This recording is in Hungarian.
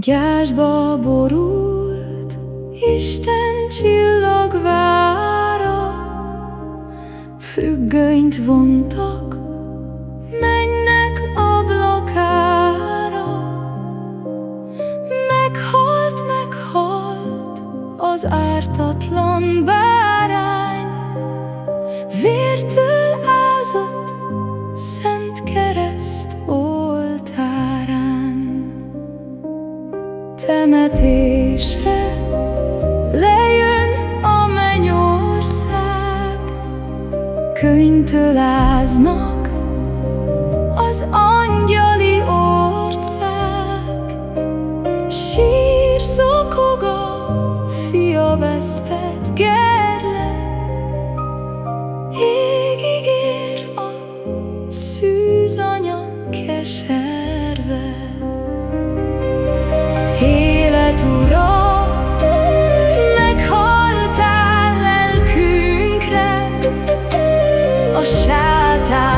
Gyásba borult Isten csillagvára Függönyt vontak Mennek ablakára. Meghalt, meghalt Az ártatlan bárány. Vértől ázott Szent temetésre Lejön a mennyország. Könyvtöláznak az angyali ország. Sír zokog a fia vesztes time.